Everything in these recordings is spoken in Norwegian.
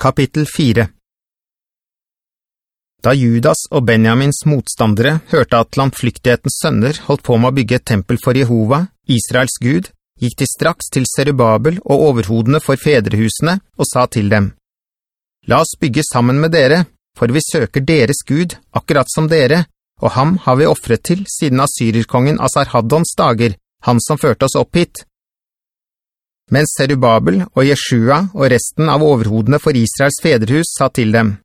Kapittel 4 Da Judas og Benjamins motstandere hørte at landflyktighetens sønner holdt på med å bygge et tempel for Jehova, Israels Gud, gikk de straks til Serubabel og overhodene for fedrehusene og sa til dem, «La oss bygge sammen med dere, for vi søker deres Gud, akkurat som dere, og ham har vi offret til siden Assyrerkongen Asarhaddons dager, han som førte oss opp hit.» Mens Serubabel og Jeshua og resten av overhodene for Israels fedrehus sa til dem,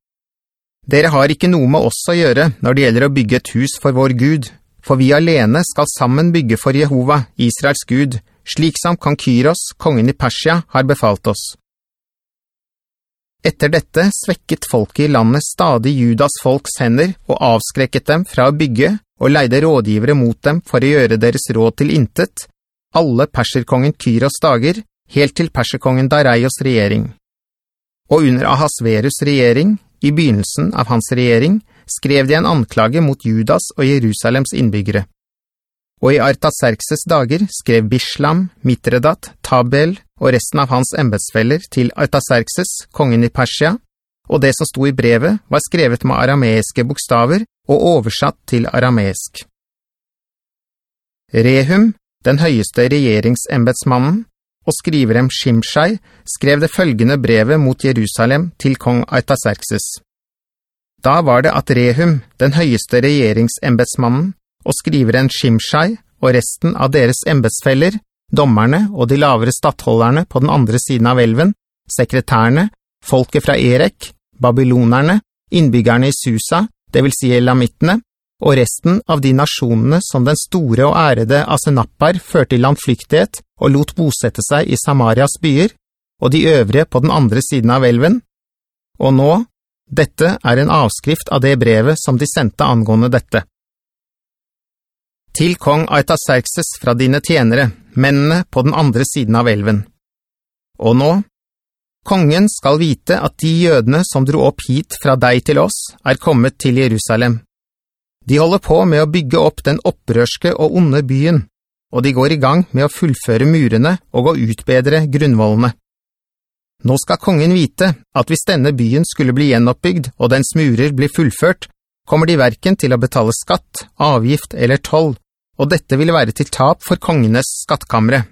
«Dere har ikke noe med oss å gjøre når det gjelder å bygge et hus for vår Gud, for vi alene skal sammen bygge for Jehova, Israels Gud, slik som kan Kyros, kongen i Persia, har befalt oss.» Etter dette svekket folket i landet stadig Judas folks hender og avskrekket dem fra å bygge og leide rådgivere mot dem for å gjøre deres råd til intet, alle perserkongen Kyros dager, helt til persekongen Dareios regjering. Og under Ahasverus regjering, i begynnelsen av hans regjering, skrev de en anklage mot Judas og Jerusalems innbyggere. Og i Artaxerxes dager skrev Bishlam, Mitredat, Tabel og resten av hans embetsfeller til Artaxerxes, kongen i Persia, og det som sto i brevet var skrevet med arameiske bokstaver og oversatt til arameisk. Rehum, den høyeste regjeringsembetsmannen, og skriverem Shimshai skrev det følgende brevet mot Jerusalem til kong Artaxerxes. Da var det at Rehum, den høyeste regjeringsembetsmannen, og skriveren Shimshai og resten av deres embetsfeller, dommerne og de lavere stattholderne på den andre siden av elven, sekretærene, folket fra Erek, babylonerne, innbyggerne i Susa, det vil si elamittene, og resten av de nasjonene som den store og ærede Asenappar førte i landflyktighet og lot bosette seg i Samarias byer, og de øvrige på den andre siden av elven. Og nå, dette er en avskrift av det brevet som de sendte angående dette. Til kong Aitaserxes fra dine tjenere, mennene på den andre siden av elven. Og nå, kongen skal vite at de jødene som dro opp hit fra deg til oss, er kommet til Jerusalem. De holder på med å bygge opp den opprørske og onde byen, og de går i gang med å fullføre murene og å utbedre grunnvollene. Nå skal kongen vite at hvis denne byen skulle bli gjenoppbygd og dens murer blir fullført, kommer de verken til å betale skatt, avgift eller toll, og dette vil være til tap for kongenes skattkamre.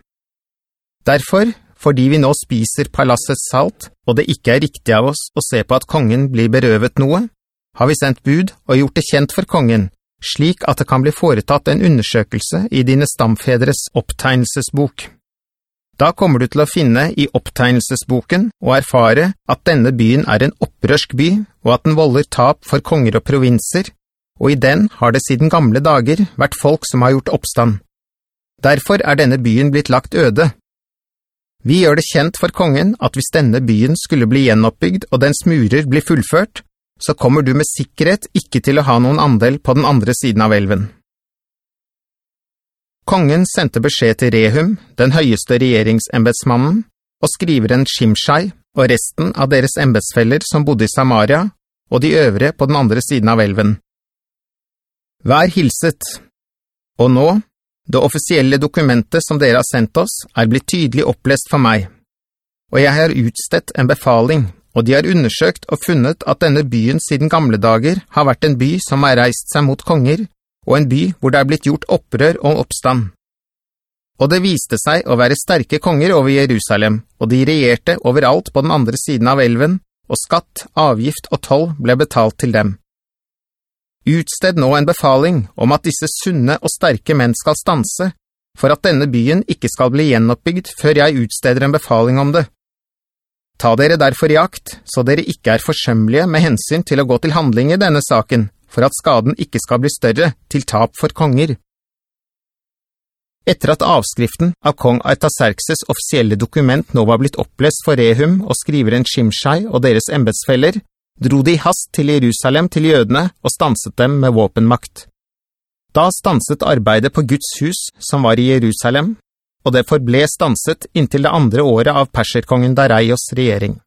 Derfor, fordi vi nå spiser palassets salt, og det ikke er riktig av oss å se på at kongen blir berøvet noe, har vi sendt bud og gjort det kjent for kongen, slik at det kan bli foretatt en undersøkelse i dine stamfedres opptegnelsesbok. Da kommer du til å finne i opptegnelsesboken og erfare at denne byen er en opprørsk by, og at den volder tap for konger og provinser, og i den har det siden gamle dager vært folk som har gjort oppstand. Derfor er denne byen blitt lagt øde. Vi gjør det kjent for kongen at hvis denne byen skulle bli gjenoppbygd og dens murer blir fullført, så kommer du med sikkerhet ikke til å ha noen andel på den andre siden av elven. Kongen sendte beskjed til Rehum, den høyeste regjeringsembetsmannen, og skriveren Shimshai og resten av deres embetsfeller som bodde i Samaria, og de øvre på den andre siden av elven. Vær hilset, og nå, det offisielle dokumentet som dere har sendt oss, er blitt tydelig opplest for meg, og jeg har utstedt en befaling og de har undersøkt og funnet at denne byen siden gamle dager har vært en by som har reist seg mot konger, og en by hvor det er blitt gjort opprør og oppstand. Og det viste seg å være sterke konger over Jerusalem, og de regjerte overalt på den andre siden av elven, og skatt, avgift og toll ble betalt til dem. Utsted nå en befaling om at disse sunne og sterke menn skal stanse, for at denne byen ikke skal bli gjenoppbygd før jeg utsteder en befaling om det, Ta dere derfor i akt, så dere ikke er forsømmelige med hensyn til å gå til handling i denne saken, for at skaden ikke skal bli større til tap for konger. Etter at avskriften av kong Artaxerxes offisielle dokument nå var blitt opplest for Rehum og skriveren Shimshai og deres embetsfeller, dro de i hast til Jerusalem til jødene og stanset dem med våpenmakt. Da stanset arbeidet på Guds hus som var i Jerusalem, og det forble stanset inntil det andre året av perserkongen Dareios regjering.